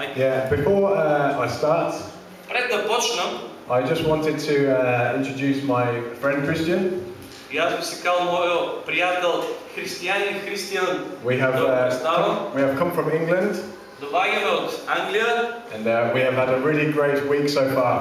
Майк. Yeah, before uh, I start, Пред да почнам, I just wanted to uh, introduce my friend Christian. и аз би се кал моят приятел християнин Християн We have, да го uh, представам. come, we have come from England Довагаме от Англия and uh, we have had a really great week so far.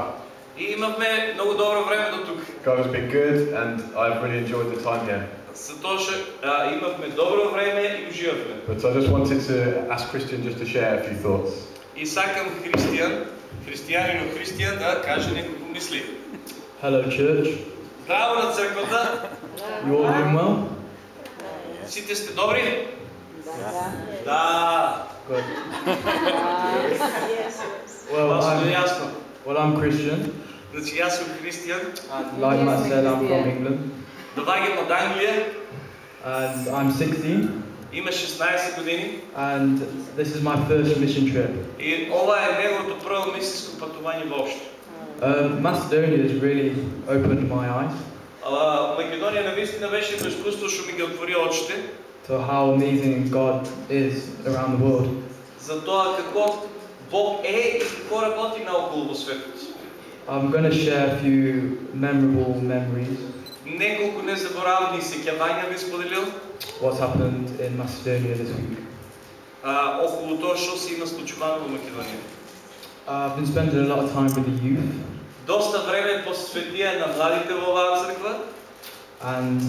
и имахме много добро време до тук. God has been good and I've really enjoyed the time here. Затоа што а, имахме добро време и уживавме. But I just wanted to ask Christian just to share a few thoughts. И сакам Християн, християнин Християн да каже неколку мисли. Hello, church. Здраво на църквата, You all doing well? сите сте добри? Да. Good. Това Well, I'm, well, I'm Christian. Значи аз съм християн, like Matt said, I'm from England. довагам от Англия, And I'm 16. има 16 години And this is my first mission trip. и ова е неговото прво мисиско пътуване въобще. Um, Macedonia has really opened my eyes А, Македония наистина беше едно изкуство, що ми ги отвори очите, to how amazing God is around the world. за тоа какво Бог е и какво работи наоколо во светот. I'm going to share a few memorable memories, Неколку незаборавни сеќавања би споделил what's happened in Macedonia this week. а, околу тоа што се има случувано во Македонија. I've been spending a lot of time with the youth, Доста време посветија на младите во оваа црква and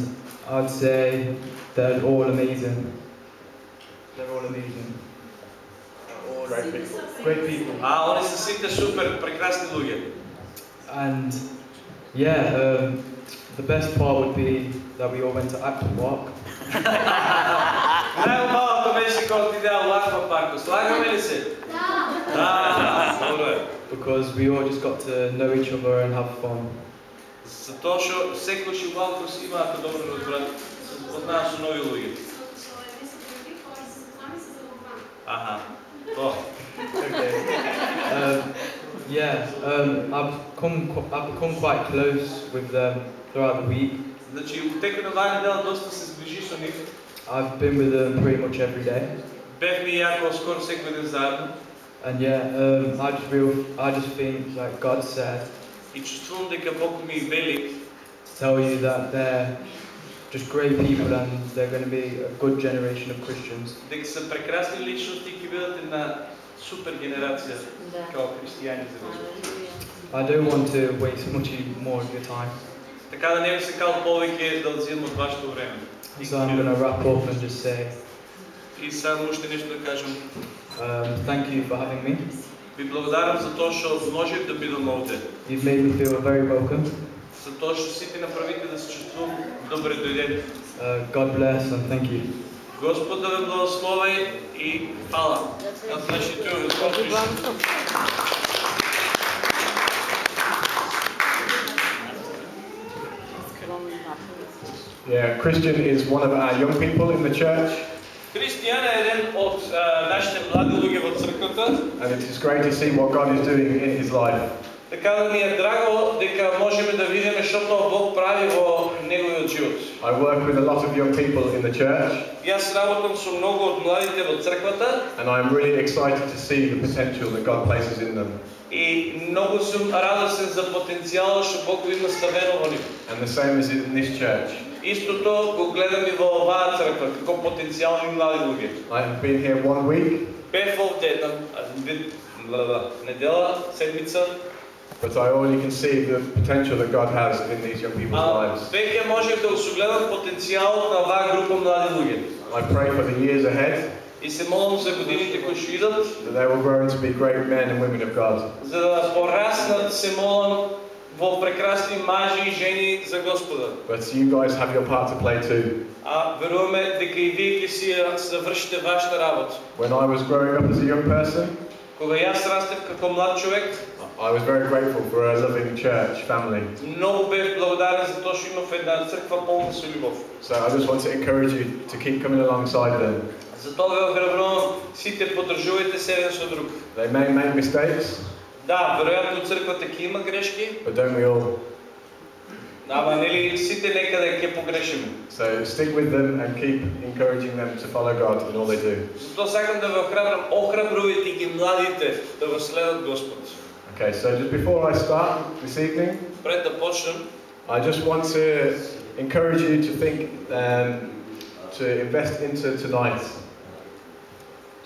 I'd say they're all amazing. They're all amazing. Great people. Great people. а они се сите супер прекрасни луѓе. And yeah, um, the best part would be that we all went to Acton Walk. Најубавото беше кога отидеа во Аква парко. Слагаме ли се? Да. Добро е. because we all just got to know each other and have fun. Затоа што секојаш и малку си имаат добро разбрат, се запознаат со нови луѓе. Аха. Тоа. Okay. um, yeah, um, I've come qu- I've become quite close with them throughout the week. Значи, у текот на оваа недела доста се зближи со нив. I've been with them pretty much every day, Бевме и јако скоро секој ден заедно and yeah, um, I just feel I just think like God said и чувствувам дека Бог ми вели to tell you that they're just great people and they're going to be a good generation of Christians. дека се прекрасни личности и ќе бидат една супер генерација као христијани за Господ. I don't want to waste much more of your time, Така да не би се кал повеќе да одземам од вашето време. so I'm going to wrap up and just say И само уште нешто да кажам. um, thank you for having me. Ви благодарам за тоа што можев да бидам овде. You've made me feel very welcome. За тоа што сите направите да се чувствувам добре дојден. Uh, God bless and thank you. Господ да благослови и фала. God bless you Yeah, Christian is one of our young people in the church Христијан е еден од а, нашите млади луѓе во црквата. and it is great to see what God is doing in his life. Така да ни е драго дека можеме да видиме што тоа Бог прави во неговиот живот. I work with a lot of young people in the church Јас работам со многу од младите во црквата and I'm really excited to see the potential that God places in them. и многу сум радосен за потенцијалот што Бог го има ставено во нив. And the same is in this church. Истото го гледам и во оваа црква, како потенцијални млади луѓе. I've been here one week, Бев овде една а, вид- бла, бла, недела, седмица, but I already can see the potential that God has in these young people's а lives. веќе можев да го согледам потенцијалот на оваа група млади луѓе. I pray for the years ahead И се молам за годините кои ќе идат, that they will grow into be great men and women of God. за да пораснат, се молам во прекрасни мажи и жени за Господа. But you guys have your part to play too. А веруваме дека и вие ќе си ја завршите вашата работа. When I was growing up as a young person, Кога јас растев како млад човек, I was very grateful for a loving church family. многу бев благодарен за тоа што имав една црква полна со љубов. So I just want to encourage you to keep coming alongside them. Затоа ве ограбувам сите поддржувајте се еден со друг. They may make mistakes, Да, веројатно црквата ќе има грешки, but don't we all? Ама нели сите некаде ќе погрешиме. So stick with them and keep encouraging them to follow God in all they do. Затоа сакам да ве охрабрам, охрабрувајте ги младите да го следат Господ. Okay, so just before I start this evening, Пред да почнем, I just want to encourage you to think, um, to invest into tonight.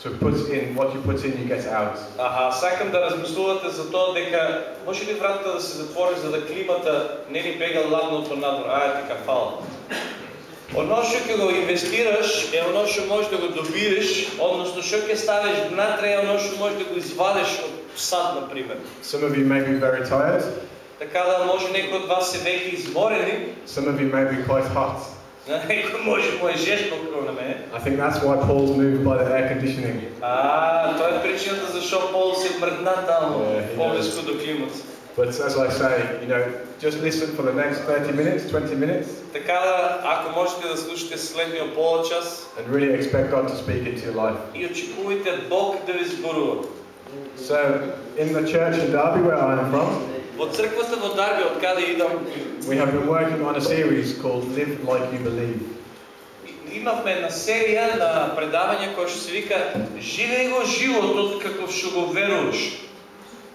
To put in what you put in, you get out. аха, сакам да размислувате за тоа дека може ли вратата да се затвори за да климата не ни бега ладното надвор. Ајде така, фала. Оно што ќе го инвестираш е оно што можеш да го добиеш, односно што ќе ставиш внатре е оно што можеш да го извадиш од сад, на пример. Some of you may be very tired, Така да може некои од вас се веќе изморени, some of you may be quite hot. на некој може му е жестоко како на мене. I think that's why Paul's moved by the air conditioning. А, тоа е причината зашо Пол се мрдна таму, Е, поблиску до климата. But as I say, you know, just listen for the next 30 minutes, 20 minutes, Така да, ако можете да слушате следниот пола час and really expect God to speak into your life. и очекувате Бог да ви зборува. So, in the church in Derby, where I am from, Во црквата во Дарби, од каде идам, we have been working on a series called Live Like You Believe. и- имавме една серија на предавања која што се вика Живеј го животот како што го веруваш.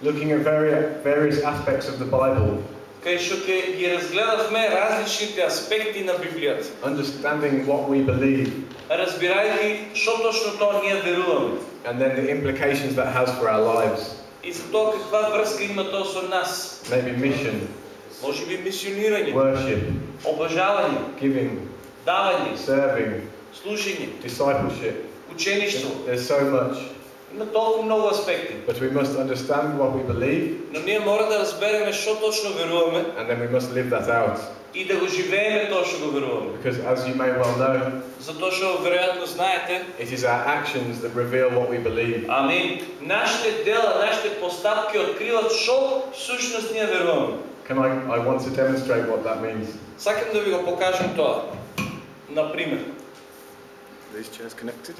looking at vari- various aspects of the Bible, ќе ги разгледавме различните аспекти на Библијата, understanding what we believe, разбирајќи што точно тоа ние веруваме and then the implications that has for our lives. и за тоа каква врска има тоа со нас. Maybe mission, Може би мисионирање, worship, обожавање, giving, давање, serving, служење, discipleship. учеништво. There's so much. Има толку многу аспекти. But we must understand what we believe, Но ние мора да разбереме што точно веруваме and then we must live that out. и да го живееме тоа што го веруваме. Because as you may well know, Затоа што веројатно знаете, it is our actions that reveal what we believe. ами нашите дела, нашите постапки откриваат што всушност ние веруваме. Can I, I want to demonstrate what that means. Сакам да ви го покажам тоа. Например, These chairs connected?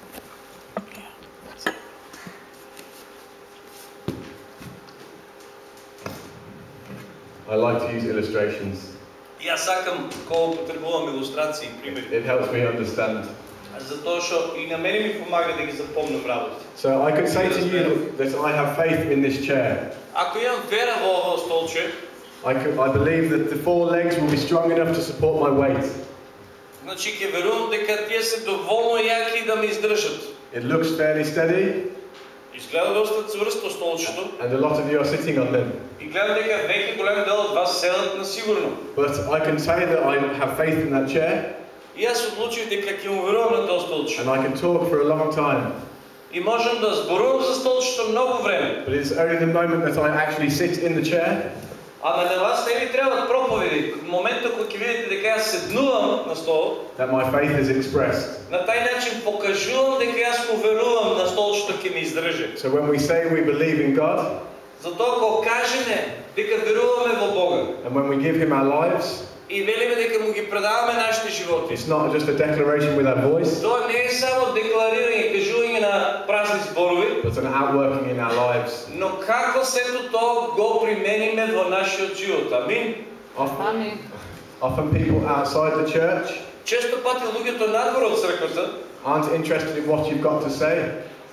I like to use illustrations. јас сакам кога употребувам илустрации и примери, It helps me understand. затоа што и на мене ми помага да ги запомнам работи. So I could say to you that I have faith in this chair. Ако имам вера во ово столче, I, could, I believe that the four legs will be strong enough to support my weight. значи ќе верувам дека тие се доволно јаки да ме издржат. It looks fairly steady, Изгледа доста цврсто столчето and a lot of you are sitting on them. и гледам дека веќе голем дел од вас седат на сигурно. But I can say that I have faith in that chair, И јас одлучив дека ќе му верувам на тоа столче. and I can talk for a long time. И можам да зборувам за столчето многу време. But it's only the moment that I actually sit in the chair Ама на вас не ви требаат проповеди. В моментот кога ќе видите дека јас седнувам на стол, that my faith is expressed. на тај начин покажувам дека јас му верувам на столчето ќе ме издржи. So when we say we believe in God, Затоа кога кажеме дека веруваме во Бога and when we give Him our lives, и велиме дека му ги предаваме нашите животи, it's not just a declaration with our voice, тоа не е само декларирање, кажување на празни зборови, but an outworking in our lives. Но како сето тоа го примениме во нашиот живот? Амин. Often, Амин. often people outside the church Често пати луѓето надвор од црквата aren't interested in what you've got to say,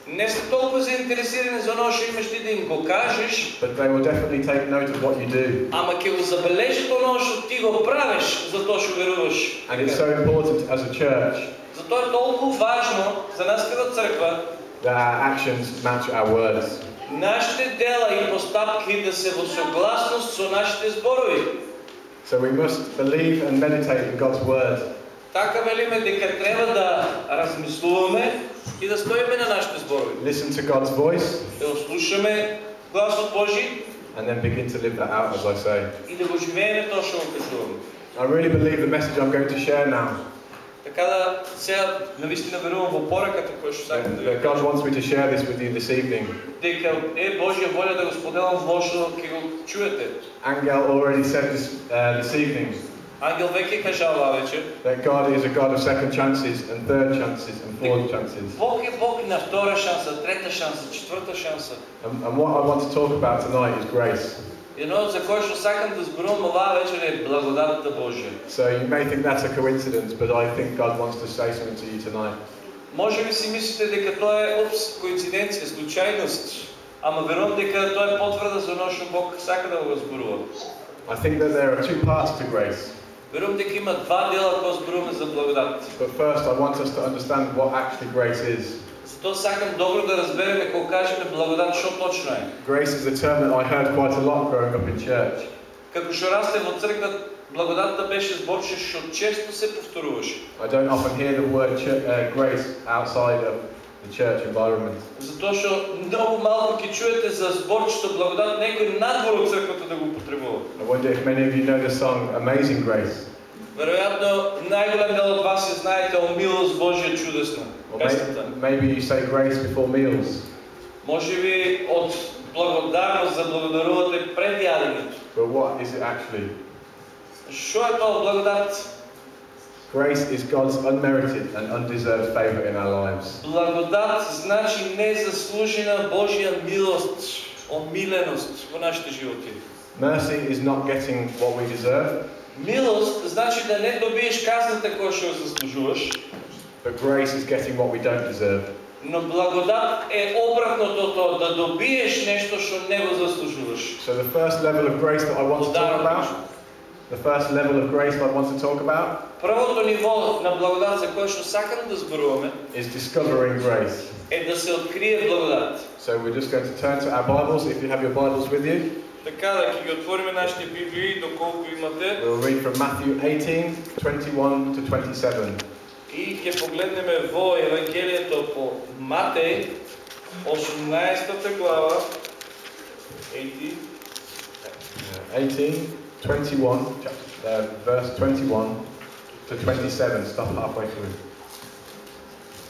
Не се толку заинтересирани за оно што имаш ти да им го кажеш, but they will definitely take note of what you do. ама ќе го забележат оно што ти го правиш за тоа што веруваш. And it's so important as a church Затоа е толку важно за нас како црква that our actions match our words. нашите дела и постапки да се во согласност со нашите зборови. So we must believe and meditate in God's word. Така велиме дека треба да размислуваме и да стоиме на нашите зборови. Listen to God's voice Да го слушаме гласот Божи and then begin to live that out, as I say. и да го живееме тоа што го кажуваме. I really believe the message I'm going to share now, Така да сега навистина верувам во пораката која што сакам да ви that God wants me to share this with you this evening. дека е Божја волја да го споделам во што ќе го чуете. Angel already said this uh, this evening Ангел веќе кажава оваа вечер, that God is a God of second chances and third chances and fourth chances. Бог е Бог на втора шанса, трета шанса, четврта шанса. And, and what I want to talk about tonight is grace. Едно за кое што сакам да зборувам оваа вечер е благодатта Божја. So you may think that's a coincidence, but I think God wants to say something to you tonight. Може би си мислите дека тоа е опс, коинциденција, случајност, ама верувам дека тоа е потврда за оно што Бог сака да го зборува. I think that there are two parts to grace. Верувам има два дела кога зборуваме за благодат. But first, I want us to understand what actually grace is. Затоа сакам добро да разбереме кога кажеме благодат што точно е. Grace is a term that I heard quite a lot growing up in church. Како што расте во црква, благодатта беше зборче што често се повторуваше. I don't often hear the word uh, grace outside of the church environment. Затоа што многу малку ќе чуете за зборчето благодат некој надвор од црквата да го употребува. I wonder if many of you know the song Amazing Grace. Веројатно најголем дел од вас ја знаете о милост Божја чудесна. Maybe you say grace before meals. Може би од благодарност за благодарувате пред јадењето. But what is it actually? Што е тоа благодат? Grace is God's unmerited and undeserved favour in our lives. Благодат значи незаслужена Божја милост, омиленост во нашите животи. Mercy is not getting what we deserve, Милост значи да не добиеш казната која што ја заслужуваш, but grace is getting what we don't deserve. но благодат е обратното тоа, да добиеш нешто што не го заслужуваш. So the first level of grace that I want to talk about, the first level of grace that I want to talk about Првото ниво на благодат за кое што сакам да зборуваме is discovering grace. е да се открие благодат. So we're just going to turn to our Bibles. If you have your Bibles with you, Така да ќе ги отвориме нашите Библии доколку имате we'll read from Matthew 18, 21 to 27. и ќе погледнеме во Евангелието по Матеј 18 глава 18 Uh, 18, 21, chapter, uh, verse 21 to 27. Stop halfway through.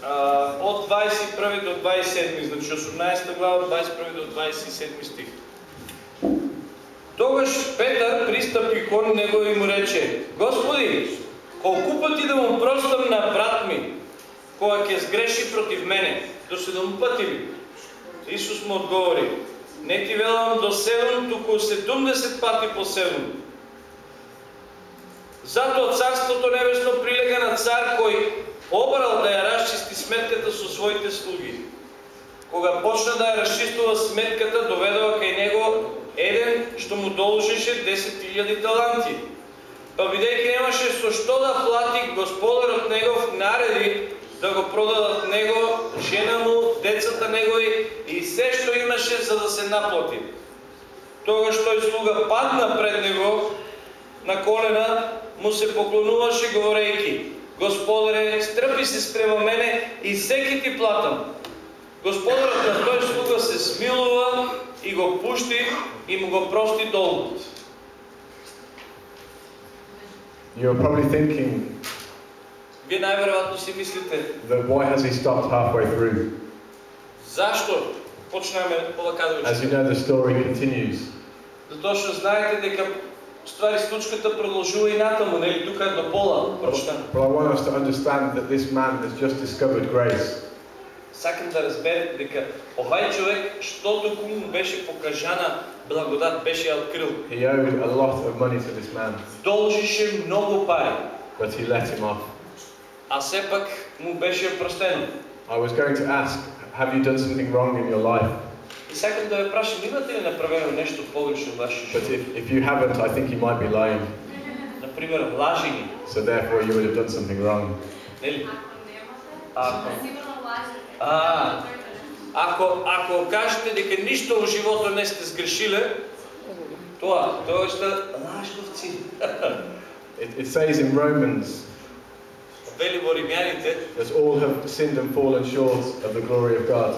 а, од 21 до 27, значи 18 глава, 21 до 27 стих. Тогаш Петар пристапи кон него и му рече, Господи, колку пъти да му простам на брат ми, кога ќе сгреши против мене, до седум пъти ли? Исус му одговори, не ти велам до седум, туку 70 пати по седум. Затоа Царството Небесно прилега на цар кој обрал да ја расчисти сметката со своите слуги. Кога почна да ја расчистува сметката, доведува кај него еден што му должеше 10.000 таланти. Па бидејќи немаше со што да плати, господарот негов нареди да го продадат него, жена му, децата негови и се што имаше за да се наплати. Тогаш тој слуга падна пред него на колена, му се поклонуваше говорејќи Господаре, стрпи се спрема мене и секи ти платам. Господарот на тој слуга се смилува и го пушти и му го прости долгот. You're probably thinking Вие најверојатно си мислите, that why has he stopped halfway through? полака да As you know, the story continues. Затоа што знаете дека ствари случката продолжува и натаму, нели тука е до пола прочитано. But I want us to understand that this man has just discovered grace. Сакам да разберете дека овај човек, што току му беше покажана благодат, беше ја открил. He owed a lot of money to this man, Должише многу пари, but he let him off. а сепак му беше простено. I was going to ask, have you done something wrong in your life? И сакам да ве прашам, имате ли направено нешто погрешно во вашиот But живот? if, if you haven't, I think you might be lying. Например, лажење, So therefore, you would have done something wrong. нели? Ако Ако, Сигурно лажете. А. ако, ако кажете дека ништо во животот не сте сгрешиле, тоа, тоа сте лажговци. It, it says in Romans, Вели во Римјаните, that all have sinned and fallen short of the glory of God,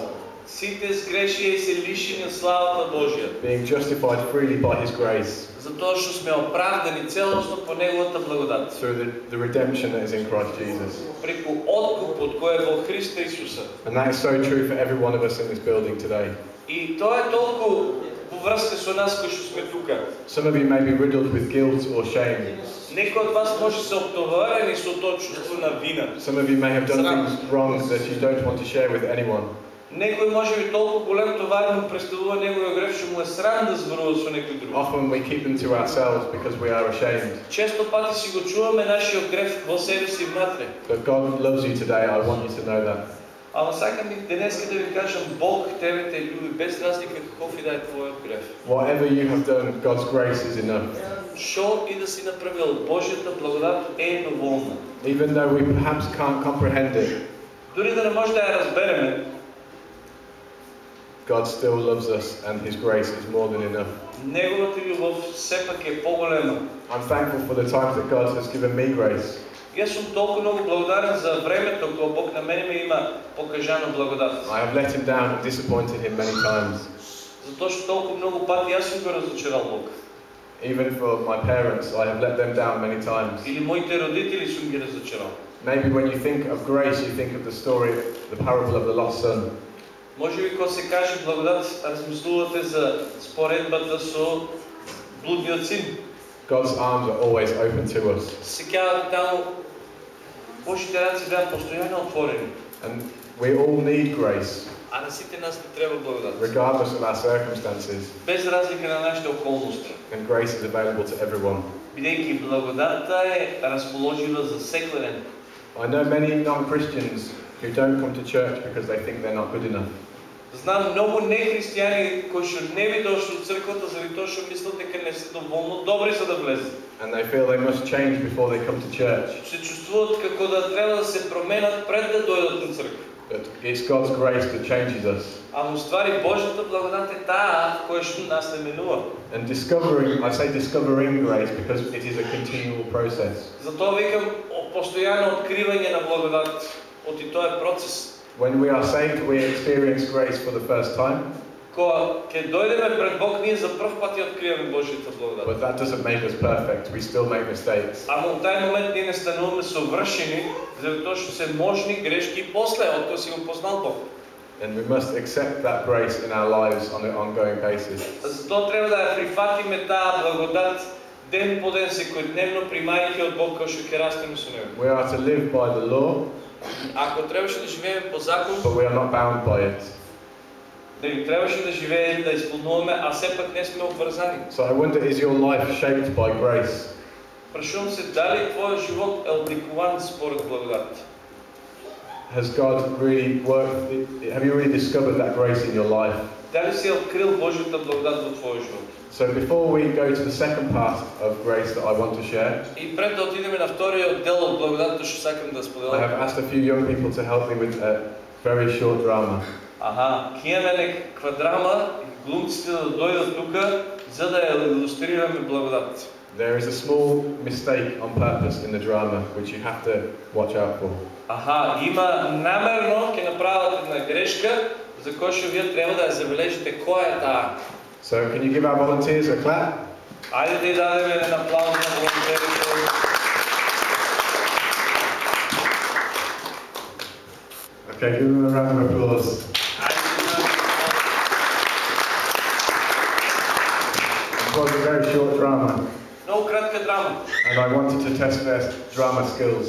Сите сгрешија и се лишени славата Божја. being justified freely by His grace Затоа што сме оправдани целосно по Неговата благодат. through the, the redemption that is in Christ Jesus. Преку откупот кој е во Христа Исуса. And that is so true for every one of us in this building today. И тоа е толку во врска со нас кои што сме тука. Some of you may be riddled with guilt or shame. Некои од вас може се оптоварени со тоа чувство на вина. Some of you may have done things wrong that you don't want to share with anyone. Некој може би толку голем товар му представува неговиот греф што му е срам да зборува со некој друг. Often we keep them to ourselves because we are ashamed. Често пати си го чуваме нашиот греф во себе си внатре. But God loves you today. I want you to know that. Ама сакам и денес да ви кажам, Бог тебе те љуби без разлика каков и да е твојот греф. Whatever you have done, God's grace is enough. Што и да си направил, Божјата благодат е доволна. Even though we perhaps can't comprehend it, Дури да не може да ја разбереме, God still loves us and His grace is more than enough. неговата љубов сепак е поголема. I'm thankful for the times that God has given me grace. Јас сум толку многу благодарен за времето кога Бог на мене ме има покажана благодат. I have let Him down and disappointed Him many times. Затоа што толку многу пати јас сум го разочарал Бог. Even for my parents, I have let them down many times. Или моите родители сум ги разочарал. Maybe when you think of grace, you think of the story, the parable of the lost son. Може би кога се каже благодат, размислувате за споредбата со блудниот син. God's arms are always open to us. Сеќавате таму Божите раци беа постојано отворени. And we all need grace, А на сите нас не треба благодат. regardless of our circumstances. Без разлика на нашите околности. And grace is available to everyone. Бидејќи благодатта е расположива за секој I know many non Christians who don't come to church because they think they're not good enough. Знам многу нехристијани кои што не би дошли у црквата заради тоа што мислат дека не се доволно добри за да влезат. And they feel they must change before they come to church. Се чувствуваат како да треба да се променат пред да дојдат на црква. But it's God's grace that changes us. А уствари Божјата благодат е таа која што нас не менува. And discovering, I say discovering grace because it is a continual process. Затоа викам постојано откривање на благодат. Оти тоа е процес. When we are saved, we experience grace for the first time, Кога ќе дојдеме пред Бог, ние за прв пат ја откриваме Божјата благодат. but that doesn't make us perfect. We still make mistakes. Ама во тај момент ние не стануваме совршени, заради тоа што се можни грешки и после, откога си го познал Бог. And we must accept that grace in our lives on an ongoing basis. Затоа треба да ја прифатиме таа благодат ден по ден секојдневно примајќи од Бог кој што ќе растеме со него. We are to live by the law, Ако требаше да живееме по закон, but we are not bound by it. нели требаше да живееме, да исполнуваме, а сепак не сме обврзани. So I wonder, is your life shaped by grace? Прашувам се дали твојот живот е обликуван според благодат. Has God really worked? Have you really discovered that grace in your life? Дали си открил Божјата благодат во твојот живот? So before we go to the second part of grace that I want to share, И пред да отидеме на вториот дел од благодатта што сакам да I have споделам. asked a few young people to help me with a very short drama. Аха, ќе имаме некаква драма, глумците да дојдат тука за да ја илустрираме благодат. There is a small mistake on purpose in the drama which you have to watch out for. Аха, има намерно ќе направат една грешка за која што вие треба да ја забележите која е таа. So can you give our volunteers a clap? Ајде да ја дадеме еден аплауз на волонтерите. Okay, give them a round of applause. Ајде да дадеме It was a very short drama, Много кратка драма. and I wanted to test their drama skills.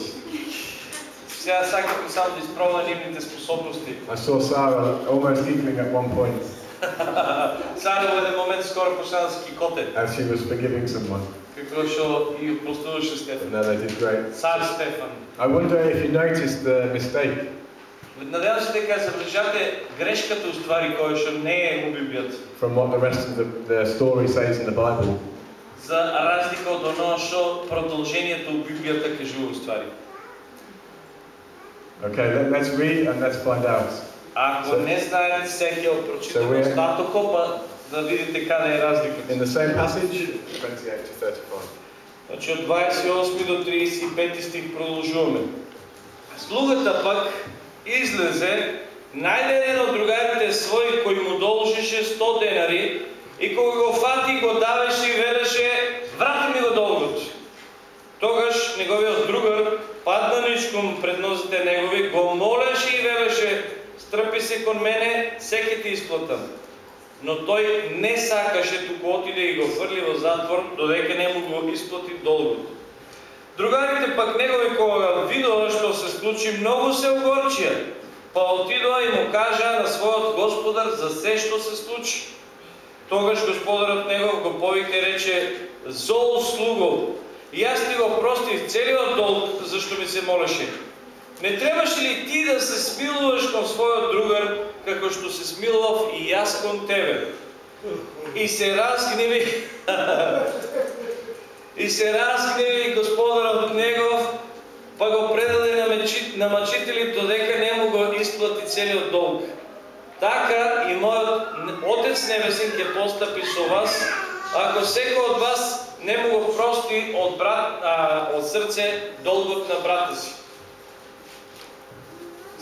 Сега сакам само да испробвам нивните способности. I saw Sarah almost giggling at one point Сара во еден момент скоро почна да се кикоте, as she was forgiving someone. како што и простуваше Стефан. No, they did great. Цар Стефан. I wonder if you noticed the mistake. Надевам се дека забележате грешката уствари која што не е во Библијата. from what the rest of the, the story says in the Bible. За разлика од оно што продолжението у Библијата кажува уствари. Okay, let, let's read and let's find out. Ако So- не знаете, ќе So прочитаме we're- остатокот, па да видите каде е разликата. In the same passage, 28 to 35. Значи од 28 до 35 стих продолжуваме. Слугата пак излезе, најде еден од другарите своји кој му должеше 100 денари и кога го фати го давеше и велеше врати ми го долгот. Тогаш неговиот другар падна ничком пред нозите негови, го молеше и велеше стрпи се кон мене, секи ти исплатам. но тој не сакаше туку отиде и го фрли во затвор додека не му го исплати долгот. Другарите пак негови кога видоа што се случи, многу се огорчија, па отидоа и му кажаа на својот господар за се што се случи. Тогаш господарот негов го повика и рече, зол слуго, јас ти го простив целиот долг зашто ми се молеше. Не требаше ли ти да се смилуваш кон својот другар, како што се смилував и јас кон тебе? И се разгневи, и се разгневи господарот негов, па го предаде на, мечи, на мачители додека не му го исплати целиот долг. Така и мојот Отец Небесен ќе постапи со вас, ако секој од вас не му го прости од, брат, а, од срце долгот на брата си.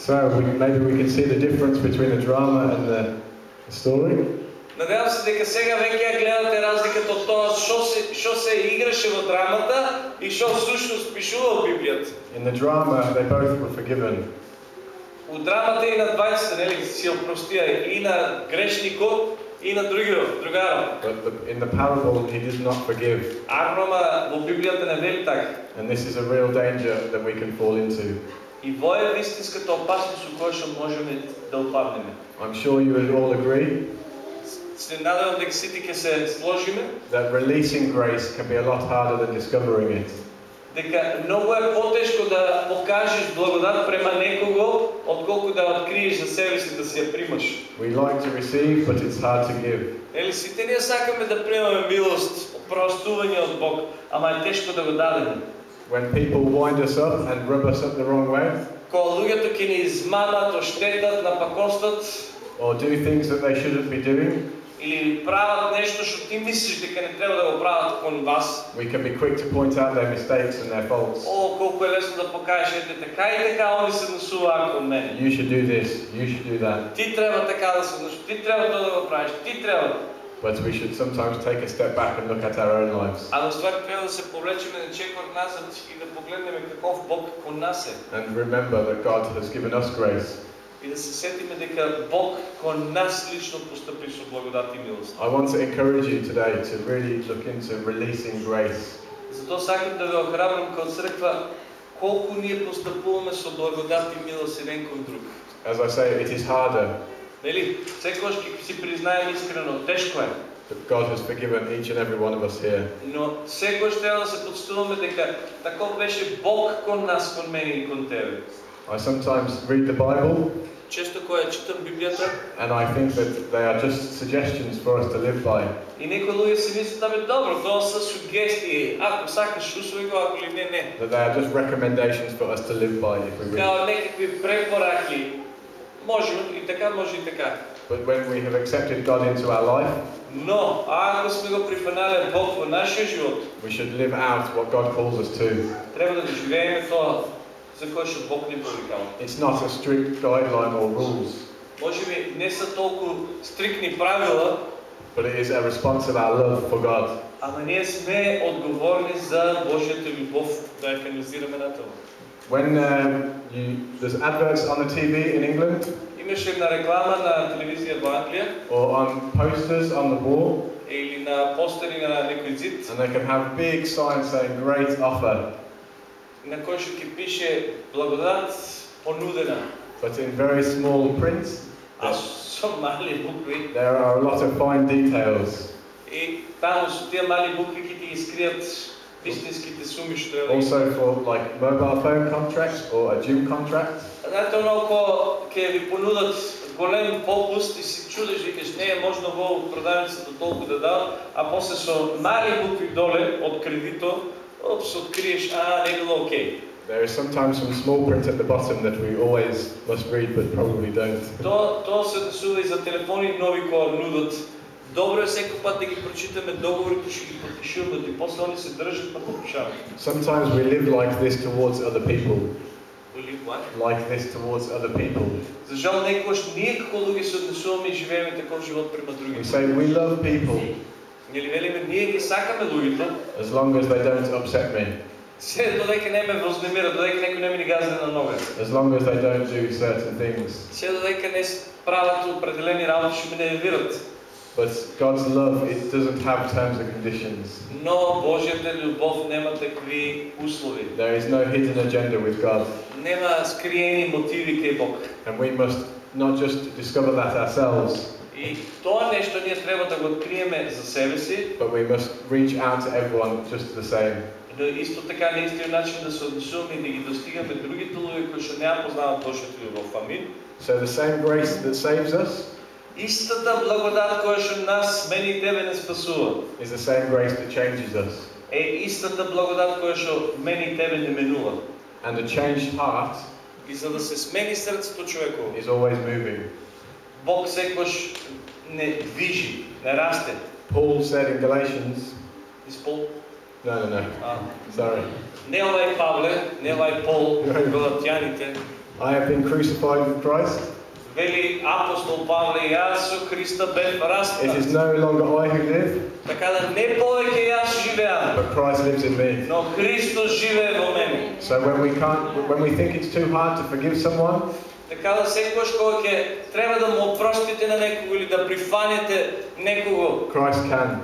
So we, maybe we can see the difference between the drama and the, story. Надевам се дека сега веќе ја гледате разликата од тоа што се што се играше во драмата и што всушност пишува Библијата. In the drama, they both were forgiven. У драмата и на двајцата, нели, си опростија и на грешникот и на другиот, другарот. But the, in the parable, he did not forgive. Агрома во Библијата не вели така. And this is a real danger that we can fall into. И во е вистинската опасност со која што можеме да упаднеме. I'm sure you would all agree Се надевам дека сите ќе се сложиме that releasing grace can be a lot harder than discovering it. Дека многу е потешко да покажеш благодат према некого, отколку да откриеш за себе си да си ја примаш. We like to receive, but it's hard to give. Ели сите ние сакаме да примаме милост, простување од Бог, ама е тешко да го дадеме. When people wind us up and rub us up the wrong way, Кога луѓето ќе ни измамат, оштетат, напакостат or do things that they shouldn't be doing, или прават нешто што ти мислиш дека не треба да го прават кон вас, we can be quick to point out their mistakes and their faults. о, колку е лесно да покажеш, ете така и така они се однесуваат кон мене. You should do this, you should do that. Ти треба така да се однесуваш, ти треба тоа да го правиш, ти треба. But we should sometimes take a step back and look at our own lives А на ствар треба да се повлечеме на чекор назад и да погледнеме каков Бог кон нас е. and remember that God has given us grace. И да се сетиме дека Бог кон нас лично постапи со благодат и милост. I want to encourage you today to really look into releasing grace. Затоа сакам да ве охрабрам како црква колку ние постапуваме со благодат и милост еден кон друг. As I say, it is harder, Нели? Секогаш ќе си признаем искрено, тешко е, but God has forgiven each and every one of us here. но секогаш треба да се подстуваме дека таков беше Бог кон нас, кон мене и кон тебе. I sometimes read the Bible Често кога ја читам Библијата and I think that they are just suggestions for us to live by. и некои луѓе си мислат, абе добро, тоа се сугестии, ако сакаш усвои го, ако ли не, не. That they are just recommendations for us to live by if we read. Као некакви препораки, може и така, може и така. But when we have accepted God into our life, Но, а ако сме го прифанале Бог во нашиот живот, we should live out what God calls us to. треба да го живееме тоа за кое што Бог ни повикал. It's not a strict guideline or rules, Може би не са толку стрикни правила, but it is a response of our love for God. ама ние сме одговорни за Божјата љубов да ја канализираме на тоа. When um, you, there's adverts on the TV in England Имаше една реклама на телевизија во Англија or on posters on the wall, или на постери на некој зид and they can have big signs saying "Great offer," На кој што ќе пише благодат понудена, but in very small print, there are a lot of fine details. и таму со тие мали букви ти ги скријат вистинските суми треба да ги Also for like mobile phone contracts or a gym contract, Знаете, оно ко ќе ви понудат голем попуст и си чудиш, викаш, не е можно во продавницата толку да дадат, а после со мали букви доле од кредито, оп, се откриеш, а, не било окей. there is sometimes some small print at the bottom that we always must read but probably don't. Тоа тоа се однесува и за телефони нови кои нудат. Добро е секој пат да ги прочитаме договорите што ги подпишуваме, и после они се држат па подпишаваме. Sometimes we live like this towards other people, Или what? like this towards other people. За жал некогаш ние како луѓе се однесуваме и живееме таков живот према We другите. say we love people Нели велиме ние ги сакаме луѓето, as long as they don't upset me, Се додека не ме вознемира, додека некој не ми ни газне на нога. as long as they don't do certain things. Се додека не с- прават определени работи што ме не вират. But God's love, it doesn't have terms and conditions. Но Божията любов нема такви услови. There is no hidden agenda with God. Нема скриени мотиви кај Бог. And we must not just discover that ourselves, И тоа нешто ние треба да го откриеме за себе си, but we must reach out to everyone just the same. но исто така на истиот начин да се однесуваме и да ги достигаме другите луѓе кои што не ја познаваат Божјата љубов. Амин. So the same grace that saves us Истата благодат која што нас, мене и тебе не спасува, is the same grace that changes us. е истата благодат која што мене и тебе не менува. And a changed heart И за да се смени срцето човеково, is always moving. Бог секогаш не движи, не расте. Paul said in Galatians, Испол... no, no, no, А, sorry. не овај Павле, не овај Пол, Галатјаните, I have been crucified with Christ. вели апостол Павле, јас со Христа бев It is распнат. no longer I who live, Така да не повеќе јас живеам, but Christ lives in me. но Христос живее во мене. So when we can't, when we think it's too hard to forgive someone, Така да секогаш кога ќе треба да му опростите на некого или да прифанете некого, Christ can.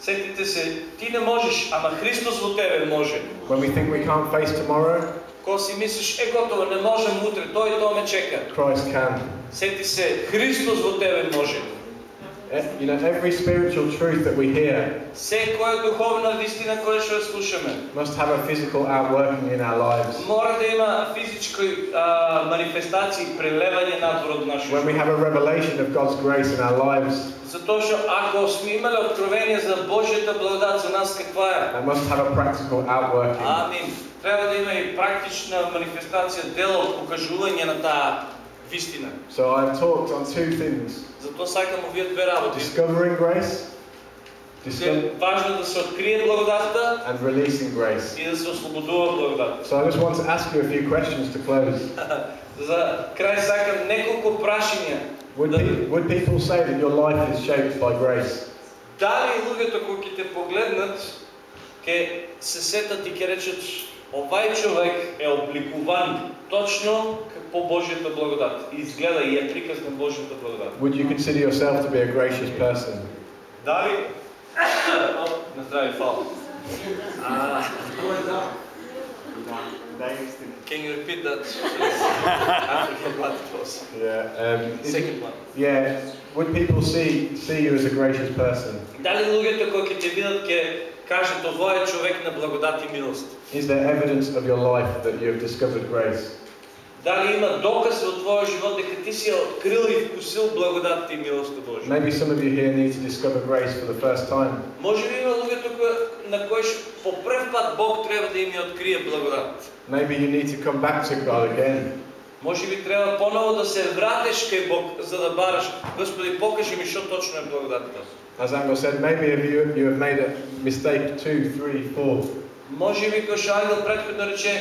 сетите се, ти не можеш, ама Христос во тебе може. When we think we can't face tomorrow, Кога си мислиш, е готово, не можем утре, тој и тоа ме чека. Christ can. Сети се, Христос во тебе може. Eh, You know, every spiritual truth that we hear Секоја духовна вистина која што ја слушаме, must have a physical outworking in our lives. мора да има физички а, манифестации, прелевање надвор од нашиот When we have a revelation of God's grace in our lives, Затоа што ако сме имале откровение за Божјата благодат за нас каква е, it must have a practical outworking. Амин. Треба да има и практична манифестација, дело, покажување на таа вистина. So I've talked on two things Затоа сакам овие две работи. discovering grace Се discover, важно да се открие благодатта and releasing grace. и да се ослободува благодатта. So I just want to ask you a few questions to close. За крај сакам неколку прашања. Would, pe- would people say that your life is shaped by grace? Дали луѓето кои ќе те погледнат, ќе се сетат и ќе речат овај човек е обликуван точно по Божјата благодат. И изгледа и е приказ на Божјата благодат. Would you consider yourself to be a gracious person? Дали... О, на здраве, фала. А, Can you repeat that? please? I forget what it was. Yeah. Um, is- Second one. yeah. Would people see see you as a gracious person? Дали луѓето кои ќе те видат ќе кажат овој е човек на благодат и милост? Is there evidence of your life that you have discovered grace? Дали има доказ во твојот живот дека ти си открил и вкусил благодатта и милоста Божја? Maybe some of you here need to discover grace for the first time. Може би има луѓето кои на кои по прв пат Бог треба да им ја открие благодат. Maybe you need to come back to God again. Може би треба поново да се вратиш кај Бог за да бараш Господи покажи ми што точно е благодатта. As Angel said, maybe you you have made a mistake two, three, four, Може би кој што Ангел претходно рече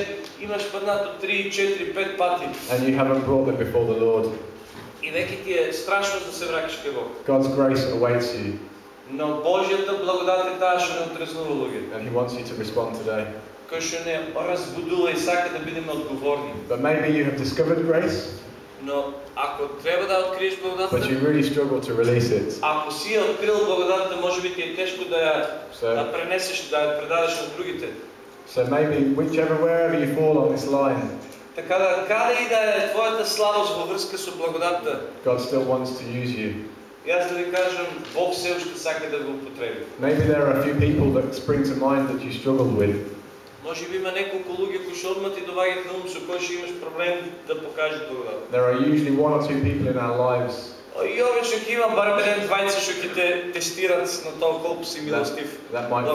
имаш паднато 3, 4, 5 пати and you haven't brought them before the Lord. и веќе ти е страшно да се враќаш кај Бог. God's grace awaits you, Но Божјата благодат е таа што не отреснува луѓето. and He wants you to respond today. Кој што не разбудува и сака да бидеме одговорни. But maybe you have discovered grace, Но ако треба да откриеш but благодатта, you really struggle to release it. ако си открил благодатта, може би ти е тешко да ја So, да пренесеш, да ја предадеш на другите. so maybe whichever wherever you fall on this line, Така да каде и да е твојата слабост во врска со благодатта, God still wants to use you. и аз да ви кажам, Бог се уште сака да го употреби. Maybe there are a few people that spring to mind that you struggled with. Може би има неколку луѓе кои што одма ти доаѓаат на ум со кои што имаш проблем да покажеш благодат. There are usually one or two people in our lives И обично ќе има барем еден двајца што ќе те тестираат на тоа колку си милостив, that might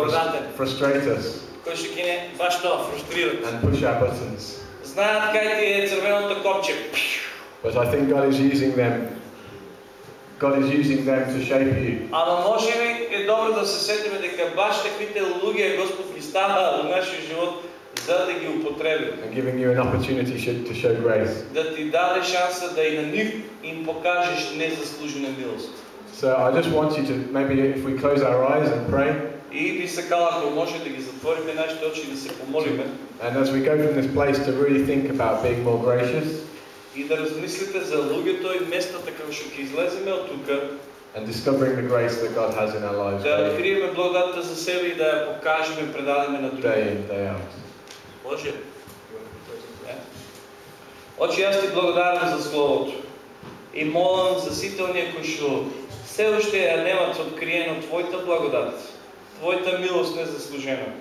frustrate us кои што ќе не баш тоа фрустрираат. and push our buttons. Знаат кај ти е црвеното копче. But I think God is using them. God is using them to shape you. Ама може би е добро да се сетиме дека баш таквите луѓе Господ ги става во нашиот живот за да ги употреби. and giving you an opportunity sh- to show grace. Да ти даде шанса да и на нив им покажеш незаслужена милост. So I just want you to maybe if we close our eyes and pray, И би сакала ако може да ги затвориме нашите очи и да се помолиме and as we go from this place to really think about being more gracious, и да размислите за луѓето и местата каде што ќе излеземе од тука and discovering the grace that God has in our lives Да day, откриеме благодатта за себе и да ја покажеме и предадеме на day другите. in, day out. Може? Е. Очи, јас ти благодарам за Словото. И молам за сите оние кои што се уште ја немат откриено Твојата благодат, Твојата милост незаслужена.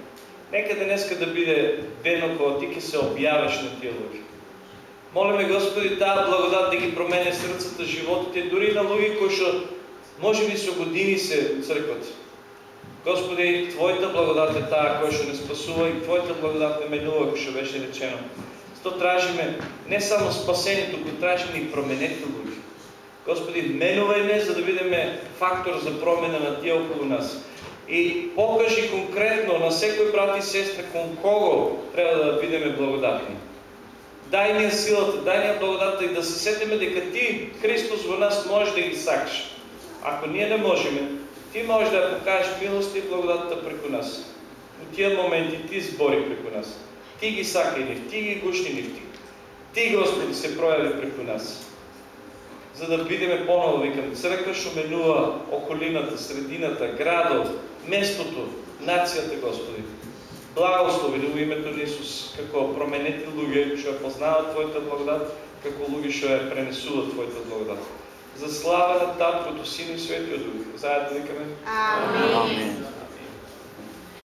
Нека денеска да биде денот кога ти ќе се објавиш на тие луѓе. Молиме Господи таа благодат да ги промене срцата, животите, дури на луѓе кои што може би со години се цркват. Господи, Твојата благодат е таа која што не спасува и Твојата благодат не менува, кој што беше речено. Зато тражиме не само спасението, туку тражиме и променете луѓе. Господи, менувај не за да бидеме фактор за промена на тие околу нас. И покажи конкретно на секој брат и сестра кон кого треба да бидеме благодатни. Дај ни силата, дај ни ја благодатта и да се сетиме дека Ти, Христос во нас, можеш да ги сакаш. Ако ние не можеме, Ти можеш да покажеш милост и благодатта преку нас. Во тие моменти Ти збори преку нас. Ти ги сакај нив, Ти ги гушни Ти. Ти, Господи, се пројави преку нас. За да бидеме поново, викам, црква што менува околината, средината, градот, местото, нацијата, Господи. Благослови во името на Исус, како променети луѓе што ја познаваат Твојата благодат, како луѓе што ја пренесуваат Твојата благодат. За слава на Татвото, Син и Светиот Дух. Заедно викаме. Амин.